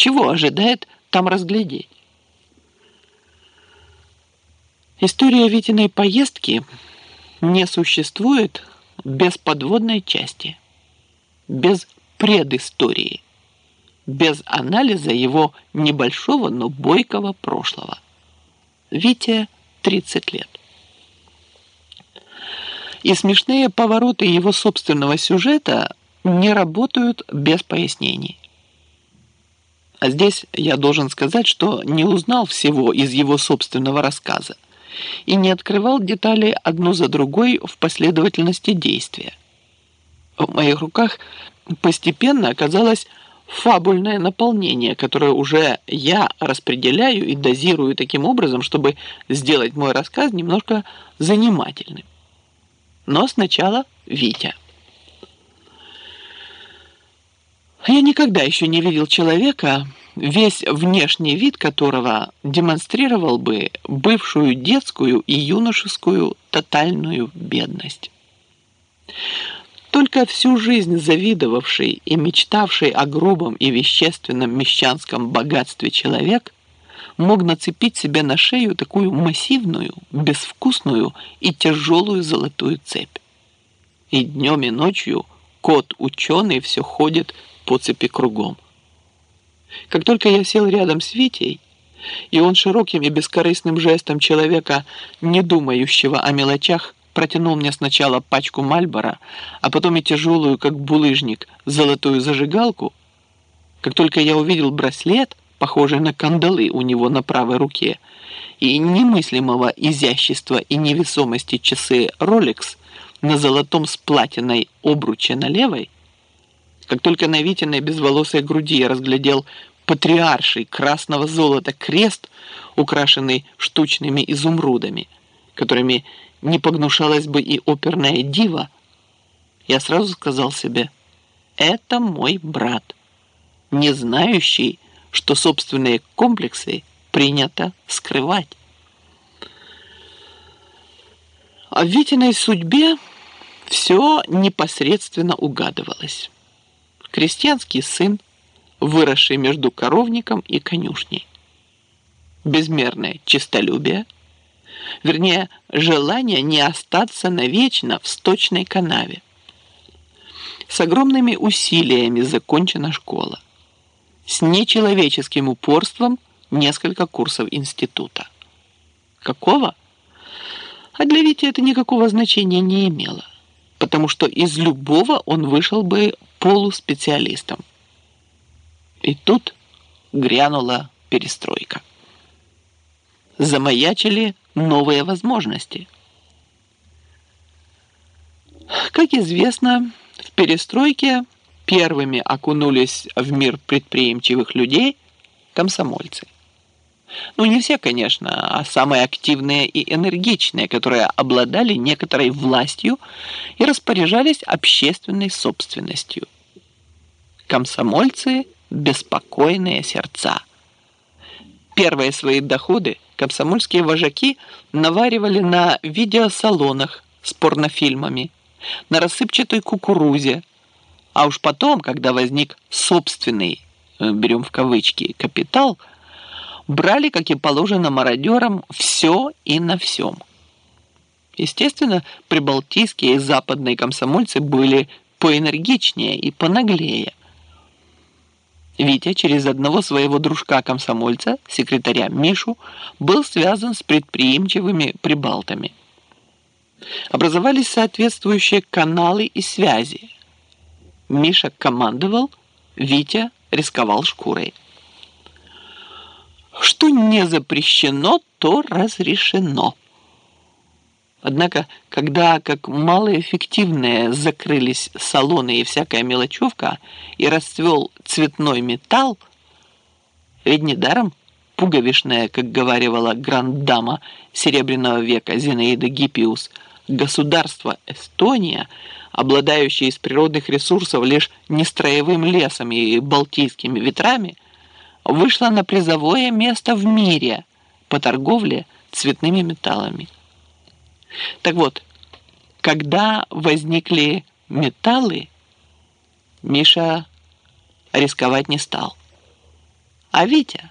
Чего ожидает там разглядеть? История Витиной поездки не существует без подводной части, без предыстории, без анализа его небольшого, но бойкого прошлого. Витя 30 лет. И смешные повороты его собственного сюжета не работают без пояснений. А здесь я должен сказать, что не узнал всего из его собственного рассказа и не открывал детали одну за другой в последовательности действия. В моих руках постепенно оказалось фабульное наполнение, которое уже я распределяю и дозирую таким образом, чтобы сделать мой рассказ немножко занимательным. Но сначала Витя. Я никогда еще не видел человека, весь внешний вид которого демонстрировал бы бывшую детскую и юношескую тотальную бедность. Только всю жизнь завидовавший и мечтавший о грубом и вещественном мещанском богатстве человек мог нацепить себе на шею такую массивную, безвкусную и тяжелую золотую цепь. И днем и ночью кот-ученый все ходит по цепи кругом. Как только я сел рядом с Витей, и он широким и бескорыстным жестом человека, не думающего о мелочах, протянул мне сначала пачку Мальбора, а потом и тяжелую, как булыжник, золотую зажигалку, как только я увидел браслет, похожий на кандалы у него на правой руке, и немыслимого изящества и невесомости часы Rolex на золотом с платиной обруче на левой, как только на Витиной безволосой груди я разглядел патриарший красного золота крест, украшенный штучными изумрудами, которыми не погнушалась бы и оперная дива, я сразу сказал себе, это мой брат, не знающий, что собственные комплексы принято скрывать. В Витиной судьбе все непосредственно угадывалось крестьянский сын, выросший между коровником и конюшней. Безмерное честолюбие, вернее, желание не остаться навечно в сточной канаве. С огромными усилиями закончена школа. С нечеловеческим упорством несколько курсов института. Какого? А для Вити это никакого значения не имело, потому что из любого он вышел бы полуспециалистом. И тут грянула перестройка. Замаячили новые возможности. Как известно, в перестройке первыми окунулись в мир предприимчивых людей комсомольцы. Ну, не все, конечно, а самые активные и энергичные, которые обладали некоторой властью и распоряжались общественной собственностью. Комсомольцы – беспокойные сердца. Первые свои доходы комсомольские вожаки наваривали на видеосалонах с порнофильмами, на рассыпчатой кукурузе, а уж потом, когда возник собственный, э, берем в кавычки, капитал – брали, как и положено мародерам, все и на всем. Естественно, прибалтийские и западные комсомольцы были поэнергичнее и понаглее. Витя через одного своего дружка-комсомольца, секретаря Мишу, был связан с предприимчивыми прибалтами. Образовались соответствующие каналы и связи. Миша командовал, Витя рисковал шкурой. Что не запрещено, то разрешено. Однако, когда как малоэффективные закрылись салоны и всякая мелочевка, и расцвел цветной металл, ведь недаром пуговишная, как говаривала гранд-дама Серебряного века Зинаида Гиппиус, государство Эстония, обладающее из природных ресурсов лишь нестроевым лесом и балтийскими ветрами, вышла на призовое место в мире по торговле цветными металлами. Так вот, когда возникли металлы, Миша рисковать не стал. А Витя